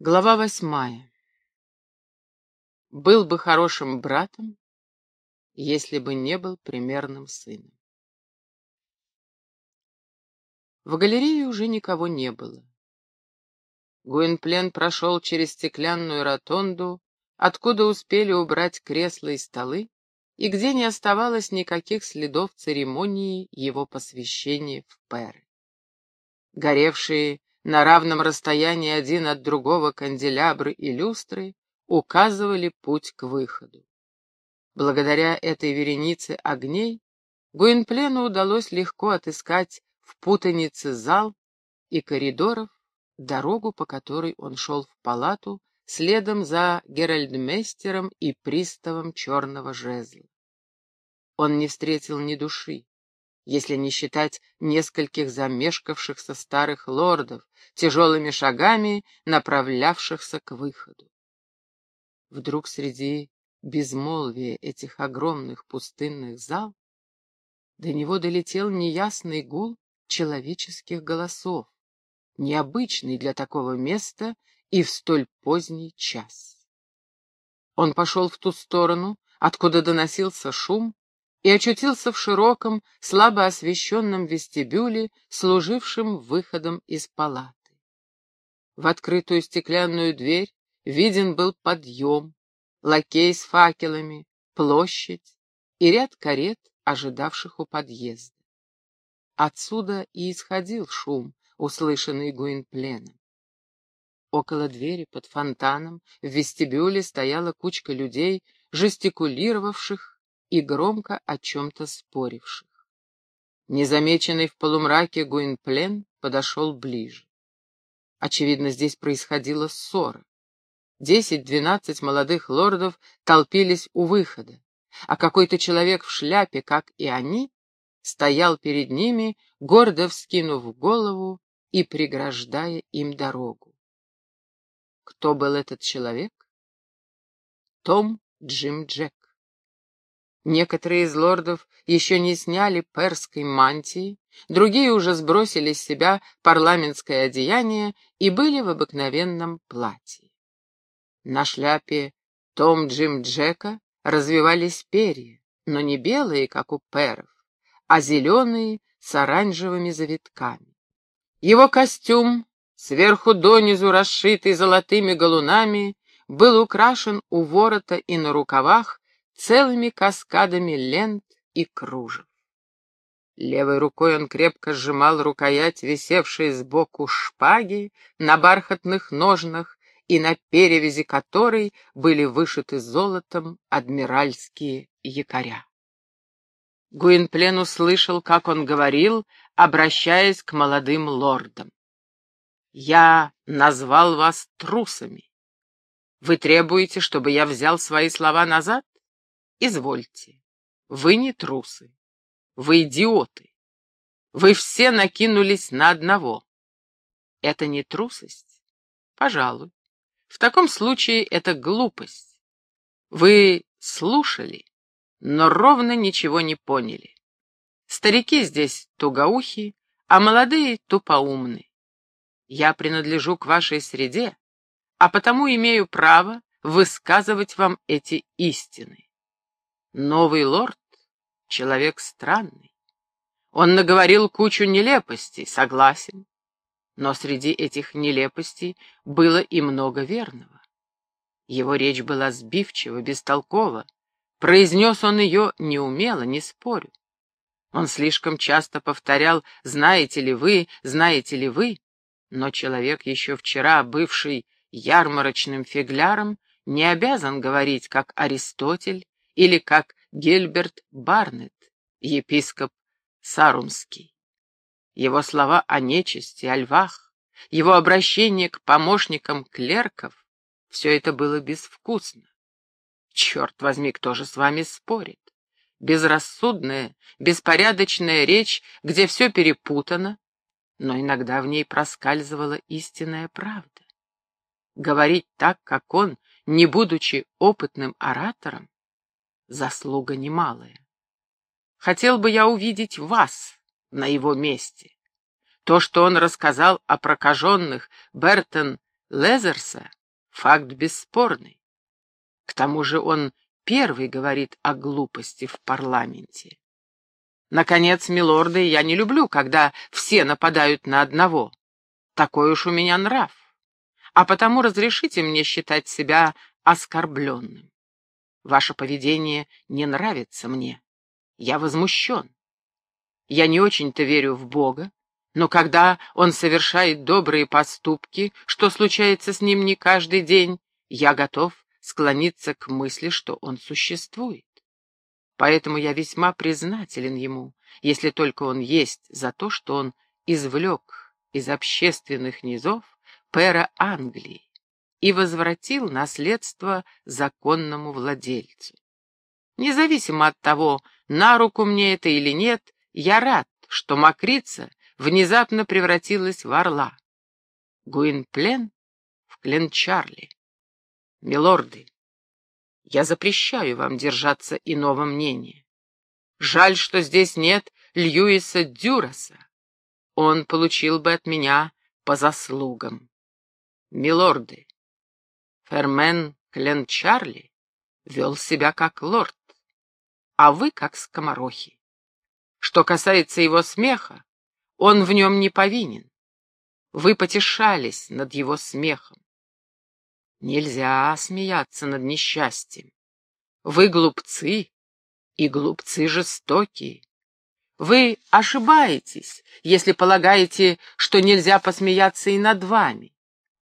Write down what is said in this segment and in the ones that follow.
Глава восьмая. Был бы хорошим братом, если бы не был примерным сыном. В галерее уже никого не было. Гуинплен прошел через стеклянную ротонду, откуда успели убрать кресла и столы, и где не оставалось никаких следов церемонии его посвящения в перы. Горевшие на равном расстоянии один от другого канделябры и люстры указывали путь к выходу. Благодаря этой веренице огней Гуинплену удалось легко отыскать в путанице зал и коридоров дорогу, по которой он шел в палату, следом за геральдмейстером и приставом черного жезла. Он не встретил ни души если не считать нескольких замешкавшихся старых лордов, тяжелыми шагами направлявшихся к выходу. Вдруг среди безмолвия этих огромных пустынных зал до него долетел неясный гул человеческих голосов, необычный для такого места и в столь поздний час. Он пошел в ту сторону, откуда доносился шум, и очутился в широком, слабо освещенном вестибюле, служившем выходом из палаты. В открытую стеклянную дверь виден был подъем, лакей с факелами, площадь и ряд карет, ожидавших у подъезда. Отсюда и исходил шум, услышанный Гуинпленом. Около двери под фонтаном в вестибюле стояла кучка людей, жестикулировавших и громко о чем-то споривших. Незамеченный в полумраке Гуинплен подошел ближе. Очевидно, здесь происходила ссора. Десять-двенадцать молодых лордов толпились у выхода, а какой-то человек в шляпе, как и они, стоял перед ними, гордо вскинув голову и преграждая им дорогу. Кто был этот человек? Том Джим Джек. Некоторые из лордов еще не сняли перской мантии, другие уже сбросили с себя парламентское одеяние и были в обыкновенном платье. На шляпе Том Джим Джека развивались перья, но не белые, как у перов, а зеленые с оранжевыми завитками. Его костюм, сверху донизу расшитый золотыми галунами, был украшен у ворота и на рукавах целыми каскадами лент и кружев. Левой рукой он крепко сжимал рукоять, висевшей сбоку шпаги, на бархатных ножнах и на перевязи которой были вышиты золотом адмиральские якоря. Гуинплен услышал, как он говорил, обращаясь к молодым лордам. «Я назвал вас трусами. Вы требуете, чтобы я взял свои слова назад? Извольте. Вы не трусы. Вы идиоты. Вы все накинулись на одного. Это не трусость? Пожалуй. В таком случае это глупость. Вы слушали, но ровно ничего не поняли. Старики здесь тугоухи, а молодые тупоумны. Я принадлежу к вашей среде, а потому имею право высказывать вам эти истины. Новый лорд — человек странный. Он наговорил кучу нелепостей, согласен. Но среди этих нелепостей было и много верного. Его речь была сбивчива, бестолкова. Произнес он ее неумело, не спорю. Он слишком часто повторял «знаете ли вы, знаете ли вы», но человек, еще вчера бывший ярмарочным фигляром, не обязан говорить, как Аристотель или как Гельберт Барнетт, епископ Сарумский. Его слова о нечисти, о львах, его обращение к помощникам клерков — все это было безвкусно. Черт возьми, кто же с вами спорит? Безрассудная, беспорядочная речь, где все перепутано, но иногда в ней проскальзывала истинная правда. Говорить так, как он, не будучи опытным оратором, заслуга немалая. Хотел бы я увидеть вас на его месте. То, что он рассказал о прокаженных Бертон Лезерса — факт бесспорный. К тому же он первый говорит о глупости в парламенте. Наконец, милорды, я не люблю, когда все нападают на одного. Такой уж у меня нрав. А потому разрешите мне считать себя оскорбленным. Ваше поведение не нравится мне. Я возмущен. Я не очень-то верю в Бога, но когда он совершает добрые поступки, что случается с ним не каждый день, я готов склониться к мысли, что он существует. Поэтому я весьма признателен ему, если только он есть, за то, что он извлек из общественных низов пера Англии и возвратил наследство законному владельцу. Независимо от того, на руку мне это или нет, я рад, что Макрица внезапно превратилась в орла. Гуинплен в Кленчарли. Милорды, я запрещаю вам держаться иного мнения. Жаль, что здесь нет Льюиса Дюраса. Он получил бы от меня по заслугам. Милорды, Фермен Кленчарли вел себя как лорд, а вы как скоморохи. Что касается его смеха, он в нем не повинен. Вы потешались над его смехом. Нельзя смеяться над несчастьем. Вы глупцы, и глупцы жестокие. Вы ошибаетесь, если полагаете, что нельзя посмеяться и над вами.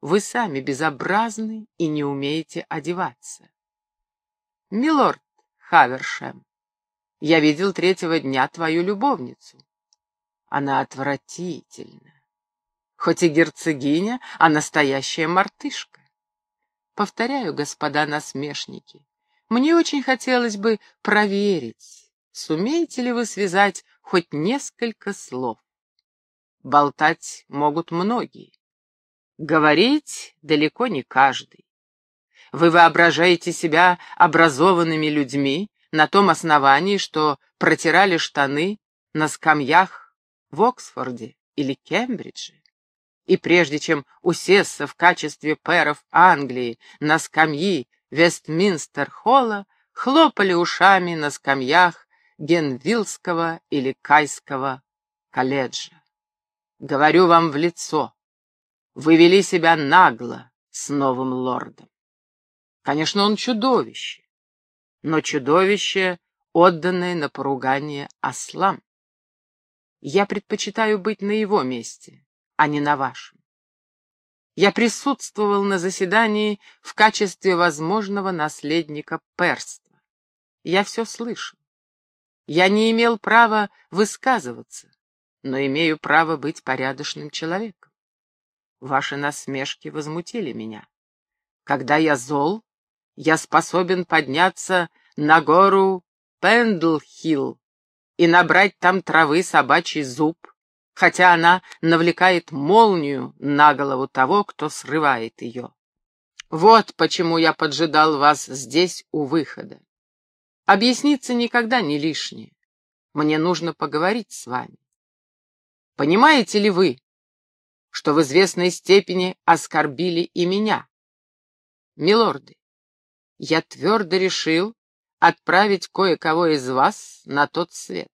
Вы сами безобразны и не умеете одеваться. Милорд Хавершем, я видел третьего дня твою любовницу. Она отвратительна. Хоть и герцогиня, а настоящая мартышка. Повторяю, господа насмешники, мне очень хотелось бы проверить, сумеете ли вы связать хоть несколько слов. Болтать могут многие. Говорить далеко не каждый. Вы воображаете себя образованными людьми на том основании, что протирали штаны на скамьях в Оксфорде или Кембридже и прежде чем усесться в качестве пэров Англии на скамьи Вестминстер-холла, хлопали ушами на скамьях Генвиллского или Кайского колледжа. Говорю вам в лицо, вы вели себя нагло с новым лордом. Конечно, он чудовище, но чудовище, отданное на поругание ослам. Я предпочитаю быть на его месте, а не на вашем. Я присутствовал на заседании в качестве возможного наследника перства. Я все слышал. Я не имел права высказываться, но имею право быть порядочным человеком. Ваши насмешки возмутили меня. Когда я зол, я способен подняться на гору Пендлхилл и набрать там травы собачий зуб, хотя она навлекает молнию на голову того, кто срывает ее. Вот почему я поджидал вас здесь у выхода. Объясниться никогда не лишнее. Мне нужно поговорить с вами. Понимаете ли вы, что в известной степени оскорбили и меня? Милорды, я твердо решил отправить кое-кого из вас на тот свет.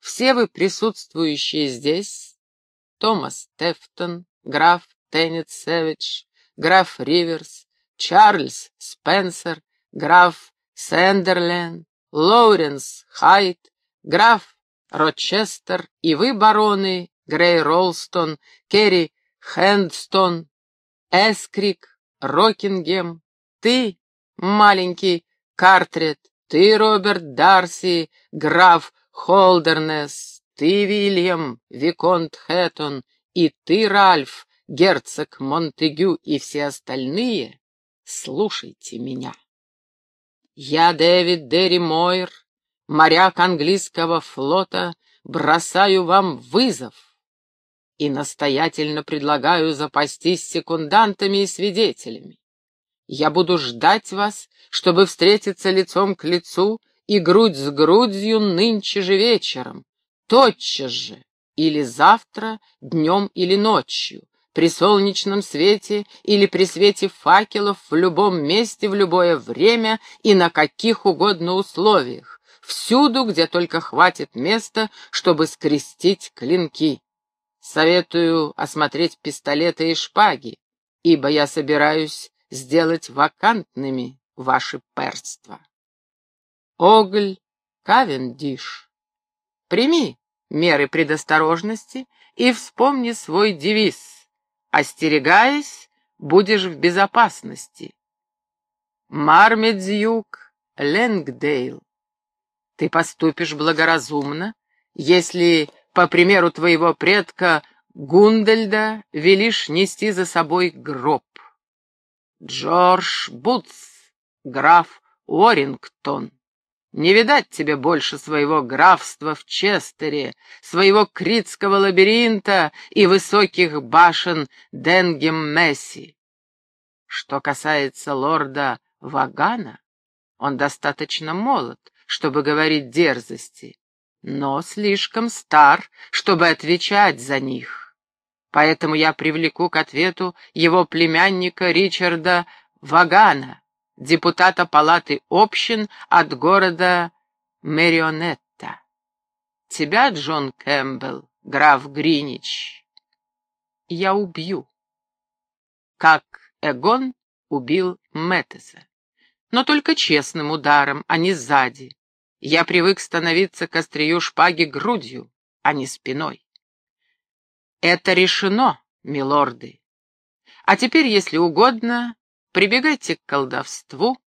Все вы присутствующие здесь, Томас Тефтон, граф Теннет Сэвидж, граф Риверс, Чарльз Спенсер, граф Сэндерлен, Лоуренс Хайт, граф Рочестер и вы, бароны Грей Ролстон, Керри Хэндстон, Эскрик, Рокингем, ты, маленький Картрет, ты, Роберт Дарси, граф Холдернес, ты, Вильям, Виконт Хэттон, и ты, Ральф, герцог Монтегю и все остальные, слушайте меня. Я, Дэвид Дерри Мойр, моряк английского флота, бросаю вам вызов и настоятельно предлагаю запастись секундантами и свидетелями. Я буду ждать вас, чтобы встретиться лицом к лицу и грудь с грудью нынче же вечером, тотчас же, или завтра, днем или ночью, при солнечном свете или при свете факелов в любом месте в любое время и на каких угодно условиях, всюду, где только хватит места, чтобы скрестить клинки. Советую осмотреть пистолеты и шпаги, ибо я собираюсь сделать вакантными ваши перства. Огль Кавендиш, прими меры предосторожности и вспомни свой девиз. Остерегаясь, будешь в безопасности. Мармедзюк Ленгдейл, ты поступишь благоразумно, если, по примеру твоего предка Гундельда, велишь нести за собой гроб. Джордж Бутс, граф Уоррингтон. Не видать тебе больше своего графства в Честере, своего критского лабиринта и высоких башен Денгем-Месси. Что касается лорда Вагана, он достаточно молод, чтобы говорить дерзости, но слишком стар, чтобы отвечать за них. Поэтому я привлеку к ответу его племянника Ричарда Вагана, депутата палаты общин от города Мерионетта. Тебя, Джон Кэмпбелл, граф Гринич, я убью, как Эгон убил Мэттеса. Но только честным ударом, а не сзади. Я привык становиться к острию шпаги грудью, а не спиной. Это решено, милорды. А теперь, если угодно, прибегайте к колдовству,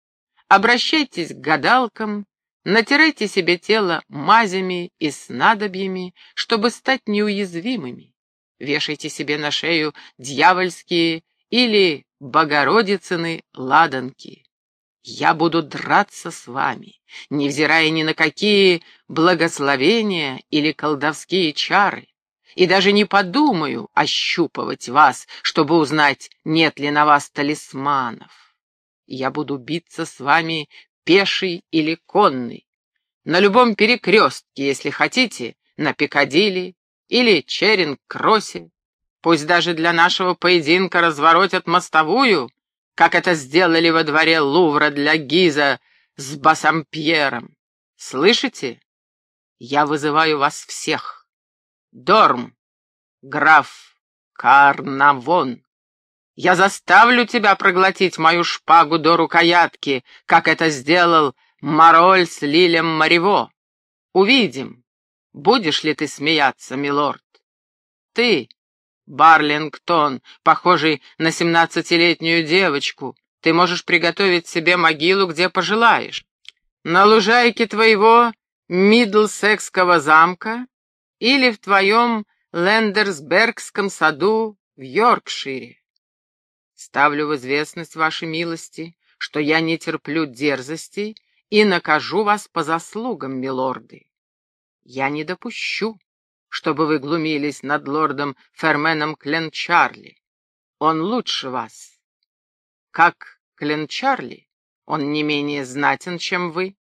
обращайтесь к гадалкам, натирайте себе тело мазями и снадобьями, чтобы стать неуязвимыми. Вешайте себе на шею дьявольские или богородицыны ладанки. Я буду драться с вами, невзирая ни на какие благословения или колдовские чары и даже не подумаю ощупывать вас, чтобы узнать, нет ли на вас талисманов. Я буду биться с вами пеший или конный, на любом перекрестке, если хотите, на Пикадилли или Черинг-Кроссе. Пусть даже для нашего поединка разворотят мостовую, как это сделали во дворе Лувра для Гиза с Бассампьером. Слышите? Я вызываю вас всех. Дорм, граф Карнавон, я заставлю тебя проглотить мою шпагу до рукоятки, как это сделал Мароль с Лилем Марево. Увидим, будешь ли ты смеяться, милорд. Ты, Барлингтон, похожий на семнадцатилетнюю девочку, ты можешь приготовить себе могилу, где пожелаешь. На лужайке твоего Мидлсекского замка или в твоем Лендерсбергском саду в Йоркшире. Ставлю в известность вашей милости, что я не терплю дерзостей и накажу вас по заслугам, милорды. Я не допущу, чтобы вы глумились над лордом Ферменом Кленчарли. Он лучше вас. Как Кленчарли, он не менее знатен, чем вы.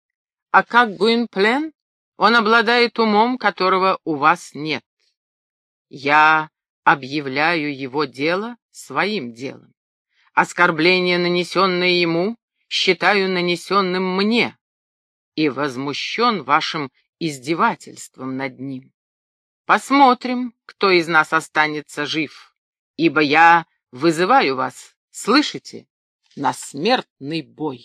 А как Гуинплен, он обладает умом, которого у вас нет. Я объявляю его дело своим делом. Оскорбление, нанесенное ему, считаю нанесенным мне и возмущен вашим издевательством над ним. Посмотрим, кто из нас останется жив, ибо я вызываю вас, слышите, на смертный бой.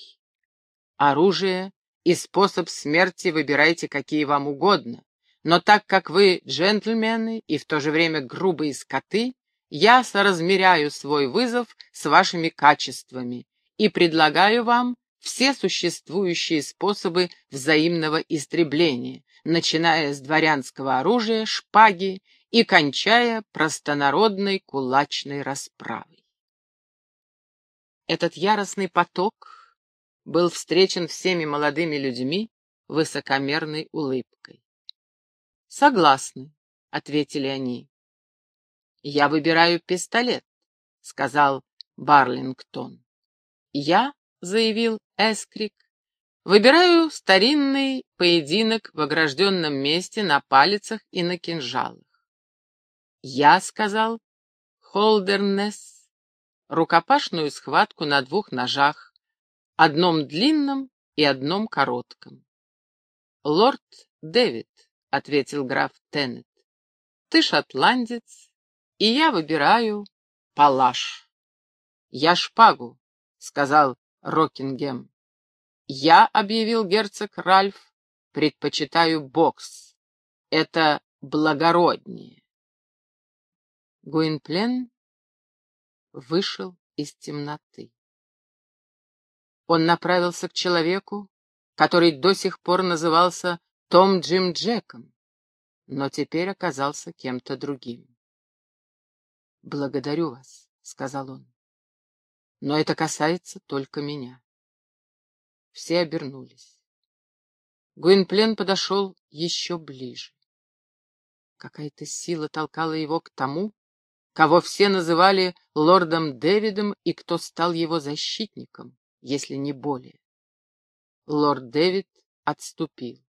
Оружие и способ смерти выбирайте какие вам угодно. Но так как вы джентльмены и в то же время грубые скоты, я соразмеряю свой вызов с вашими качествами и предлагаю вам все существующие способы взаимного истребления, начиная с дворянского оружия, шпаги и кончая простонародной кулачной расправой. Этот яростный поток был встречен всеми молодыми людьми высокомерной улыбкой. «Согласны», — ответили они. «Я выбираю пистолет», — сказал Барлингтон. «Я», — заявил Эскрик, — «выбираю старинный поединок в огражденном месте на палицах и на кинжалах». «Я», — сказал Холдернес рукопашную схватку на двух ножах, одном длинном и одном коротком. «Лорд Дэвид», — ответил граф Теннет, — «ты шотландец, и я выбираю палаш». «Я шпагу», — сказал Рокингем. «Я», — объявил герцог Ральф, — «предпочитаю бокс. Это благороднее». Гуинплен вышел из темноты. Он направился к человеку, который до сих пор назывался Том Джим Джеком, но теперь оказался кем-то другим. «Благодарю вас», — сказал он, — «но это касается только меня». Все обернулись. Гуинплен подошел еще ближе. Какая-то сила толкала его к тому, кого все называли лордом Дэвидом и кто стал его защитником, если не более. Лорд Дэвид отступил.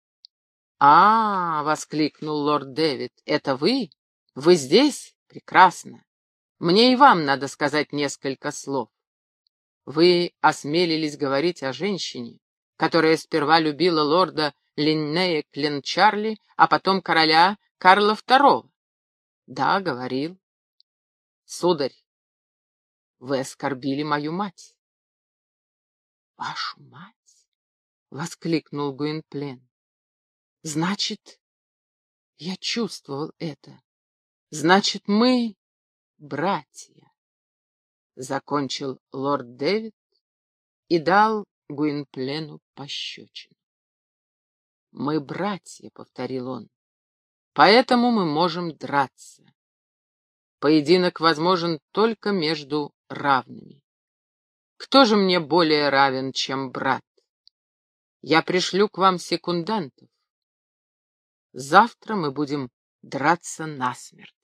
«А, — воскликнул лорд Дэвид, — это вы? Вы здесь? Прекрасно. Мне и вам надо сказать несколько слов. Вы осмелились говорить о женщине, которая сперва любила лорда Линнея Кленчарли, а потом короля Карла II. Да, говорил. Сударь, вы оскорбили мою мать. Вашу мать? Воскликнул Гуинплен. Значит, я чувствовал это. Значит, мы братья. Закончил лорд Дэвид и дал Гуинплену пощечину. «Мы братья», — повторил он, — «поэтому мы можем драться. Поединок возможен только между равными. Кто же мне более равен, чем брат? Я пришлю к вам секундантов. Завтра мы будем драться насмерть.